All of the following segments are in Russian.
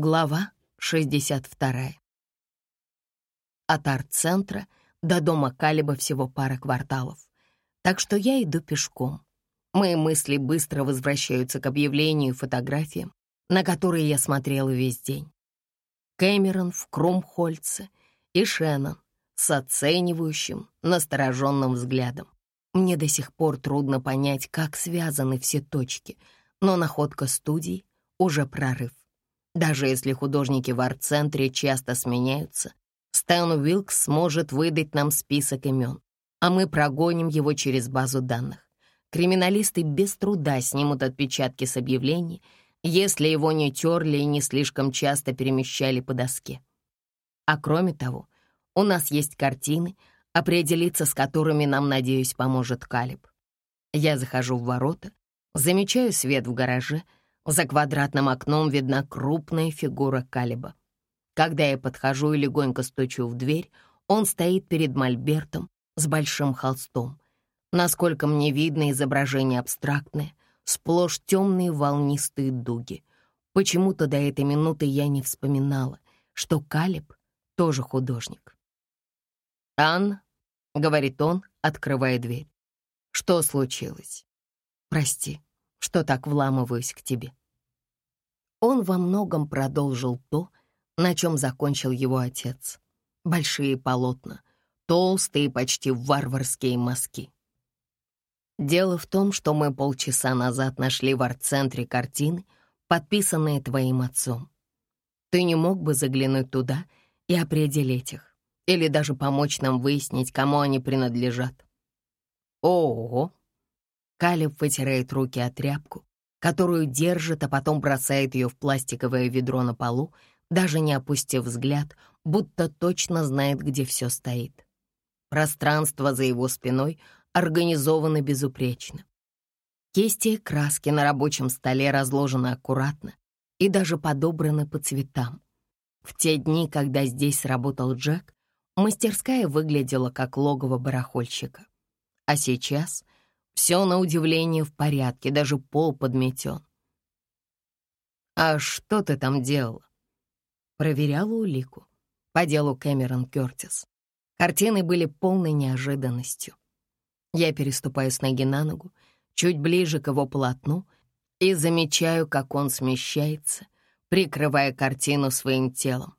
Глава 62. От арт-центра до дома Калиба всего пара кварталов, так что я иду пешком. Мои мысли быстро возвращаются к объявлению и фотографиям, на которые я смотрела весь день. Кэмерон в Крумхольце и Шеннон с оценивающим, настороженным взглядом. Мне до сих пор трудно понять, как связаны все точки, но находка студий — уже прорыв. Даже если художники в арт-центре часто сменяются, Стэн Уилкс сможет выдать нам список имен, а мы прогоним его через базу данных. Криминалисты без труда снимут отпечатки с объявлений, если его не терли и не слишком часто перемещали по доске. А кроме того, у нас есть картины, определиться с которыми нам, надеюсь, поможет Калиб. Я захожу в ворота, замечаю свет в гараже — за квадратным окном видна крупная фигура Калиба. Когда я подхожу и легонько стучу в дверь, он стоит перед мольбертом с большим холстом. Насколько мне видно, изображение абстрактное, сплошь темные волнистые дуги. Почему-то до этой минуты я не вспоминала, что Калиб тоже художник. «Анна», — говорит он, открывая дверь, — «что случилось?» «Прости, что так вламываюсь к тебе. Он во многом продолжил то, на чем закончил его отец. Большие полотна, толстые, почти варварские мазки. Дело в том, что мы полчаса назад нашли в арт-центре картины, подписанные твоим отцом. Ты не мог бы заглянуть туда и определить их, или даже помочь нам выяснить, кому они принадлежат? Ого! Калиб вытирает руки от тряпку, которую держит, а потом бросает ее в пластиковое ведро на полу, даже не опустив взгляд, будто точно знает, где все стоит. Пространство за его спиной организовано безупречно. Кисти и краски на рабочем столе разложены аккуратно и даже подобраны по цветам. В те дни, когда здесь работал Джек, мастерская выглядела как логово барахольщика. А сейчас все, на удивление, в порядке, даже пол подметен. «А что ты там делала?» Проверяла улику. По делу Кэмерон Кёртис. Картины были полной неожиданностью. Я переступаю с ноги на ногу, чуть ближе к его полотну, и замечаю, как он смещается, прикрывая картину своим телом.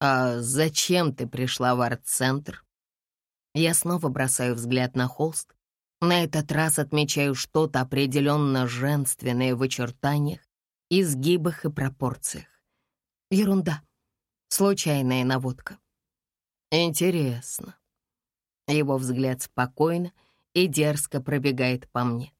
«А зачем ты пришла в арт-центр?» Я снова бросаю взгляд на холст, на этот раз отмечаю что-то определенно женственное в очертаниях, изгибах и пропорциях. Ерунда. Случайная наводка. Интересно. Его взгляд спокойно и дерзко пробегает по мне.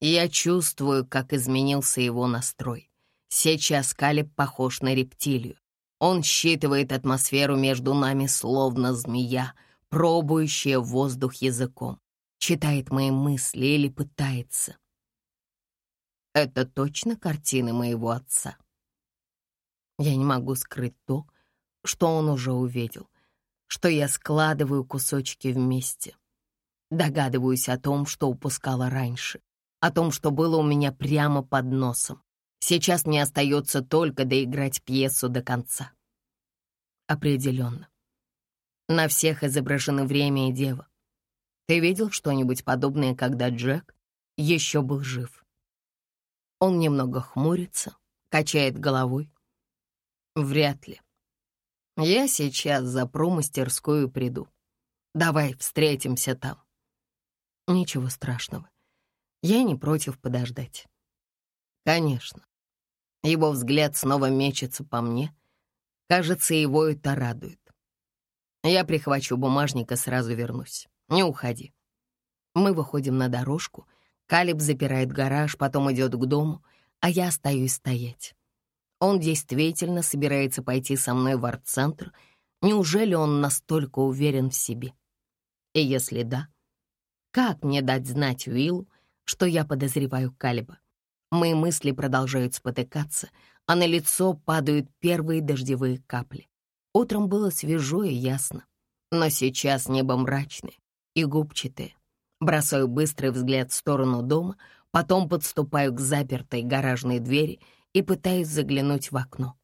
Я чувствую, как изменился его настрой. Сейчас Калиб похож на рептилию. Он считывает атмосферу между нами, словно змея, пробующая воздух языком читает мои мысли или пытается. Это точно картины моего отца. Я не могу скрыть то, что он уже увидел, что я складываю кусочки вместе. Догадываюсь о том, что упускала раньше, о том, что было у меня прямо под носом. Сейчас мне остается только доиграть пьесу до конца. Определенно. На всех изображены время и дева. Ты видел что-нибудь подобное, когда Джек еще был жив? Он немного хмурится, качает головой. Вряд ли. Я сейчас запру мастерскую приду. Давай встретимся там. Ничего страшного. Я не против подождать. Конечно. Его взгляд снова мечется по мне. Кажется, его это радует. Я прихвачу бумажник и сразу вернусь. Не уходи. Мы выходим на дорожку. Калиб запирает гараж, потом идет к дому, а я остаюсь стоять. Он действительно собирается пойти со мной в арт-центр. Неужели он настолько уверен в себе? И если да, как мне дать знать Уиллу, что я подозреваю Калиба? Мои мысли продолжают спотыкаться, а на лицо падают первые дождевые капли. Утром было свежо и ясно, но сейчас небо мрачное и губчатые. Бросаю быстрый взгляд в сторону дома, потом подступаю к запертой гаражной двери и пытаюсь заглянуть в окно.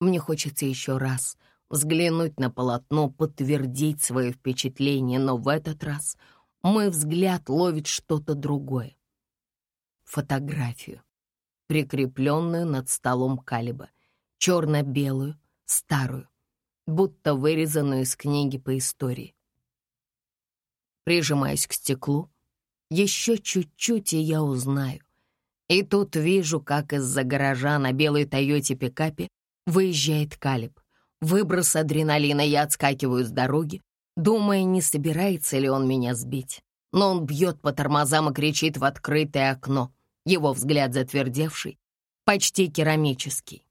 Мне хочется еще раз взглянуть на полотно, подтвердить свое впечатление, но в этот раз мой взгляд ловит что-то другое. Фотографию, прикрепленную над столом Калиба, черно-белую, старую, будто вырезанную из книги по истории. Прижимаюсь к стеклу. Еще чуть-чуть, и я узнаю. И тут вижу, как из-за гаража на белой Тойоте-пикапе выезжает Калиб. Выброс адреналина, я отскакиваю с дороги, думая, не собирается ли он меня сбить. Но он бьет по тормозам и кричит в открытое окно. Его взгляд затвердевший, почти керамический.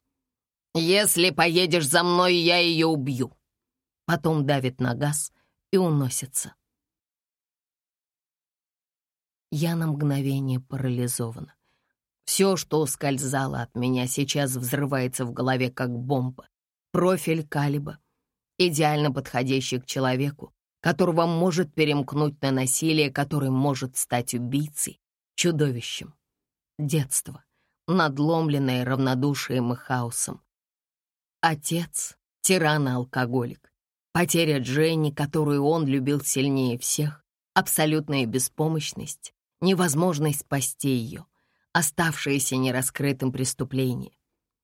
«Если поедешь за мной, я ее убью!» Потом давит на газ и уносится. Я на мгновение парализована. Все, что ускользало от меня, сейчас взрывается в голове, как бомба. Профиль Калиба, идеально подходящий к человеку, которого может перемкнуть на насилие, который может стать убийцей, чудовищем. Детство, надломленное равнодушием и хаосом. Отец — тиран и алкоголик. Потеря Дженни, которую он любил сильнее всех, абсолютная беспомощность, невозможность спасти ее, оставшееся нераскрытым преступление.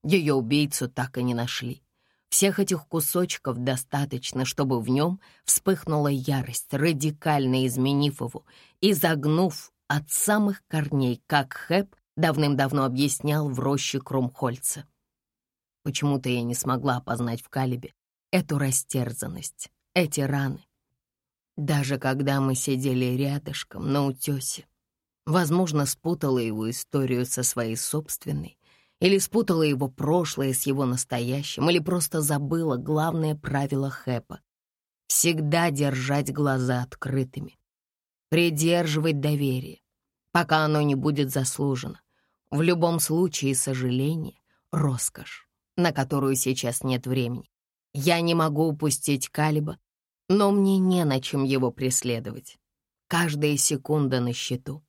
Ее убийцу так и не нашли. Всех этих кусочков достаточно, чтобы в нем вспыхнула ярость, радикально изменив его и загнув от самых корней, как Хэп давным-давно объяснял в роще Кромхольца. Почему-то я не смогла опознать в Калибе эту растерзанность, эти раны. Даже когда мы сидели рядышком на утесе, Возможно, спутала его историю со своей собственной, или спутала его прошлое с его настоящим, или просто забыла главное правило Хэпа — всегда держать глаза открытыми, придерживать доверие, пока оно не будет заслужено. В любом случае сожаление — роскошь, на которую сейчас нет времени. Я не могу упустить Калиба, но мне не на чем его преследовать. Каждая секунда на счету.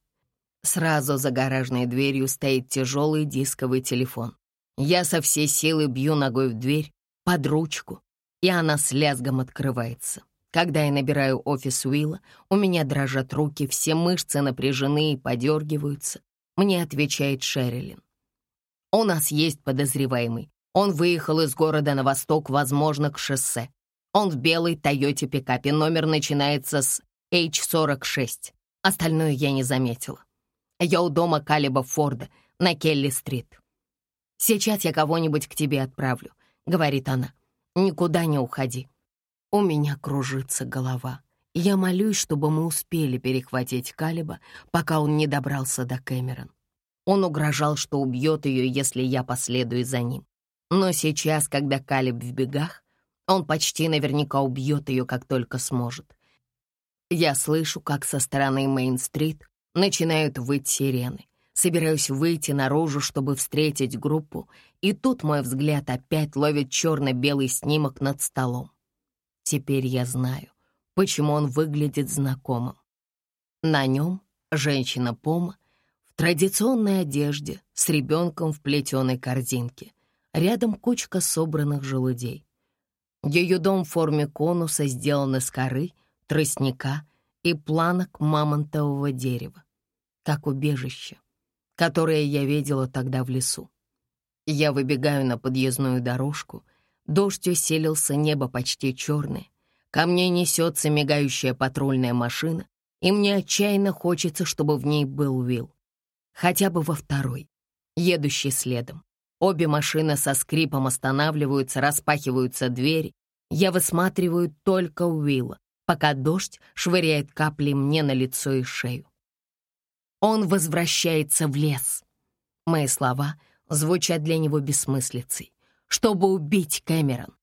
Сразу за гаражной дверью стоит тяжелый дисковый телефон. Я со всей силы бью ногой в дверь, под ручку, и она с лязгом открывается. Когда я набираю офис Уилла, у меня дрожат руки, все мышцы напряжены и подергиваются. Мне отвечает Шерилин. «У нас есть подозреваемый. Он выехал из города на восток, возможно, к шоссе. Он в белой Тойоте пикапе, номер начинается с H46. Остальное я не заметила. Я у дома Калиба Форда на Келли-стрит. «Сейчас я кого-нибудь к тебе отправлю», — говорит она. «Никуда не уходи». У меня кружится голова. Я молюсь, чтобы мы успели перехватить Калиба, пока он не добрался до Кэмерон. Он угрожал, что убьет ее, если я последую за ним. Но сейчас, когда Калиб в бегах, он почти наверняка убьет ее, как только сможет. Я слышу, как со стороны Мейн-стрит Начинают выть сирены. Собираюсь выйти наружу, чтобы встретить группу, и тут мой взгляд опять ловит черно-белый снимок над столом. Теперь я знаю, почему он выглядит знакомым. На нем женщина Пома в традиционной одежде с ребенком в плетеной корзинке. Рядом кучка собранных желудей. Ее дом в форме конуса сделан из коры, тростника и планок мамонтового дерева как убежище, которое я видела тогда в лесу. Я выбегаю на подъездную дорожку, дождь усилился, небо почти черное, ко мне несется мигающая патрульная машина, и мне отчаянно хочется, чтобы в ней был Уилл. Хотя бы во второй, едущий следом. Обе машины со скрипом останавливаются, распахиваются двери. Я высматриваю только Уилла, пока дождь швыряет капли мне на лицо и шею. Он возвращается в лес. Мои слова звучат для него бессмыслицей. Чтобы убить Кэмерон.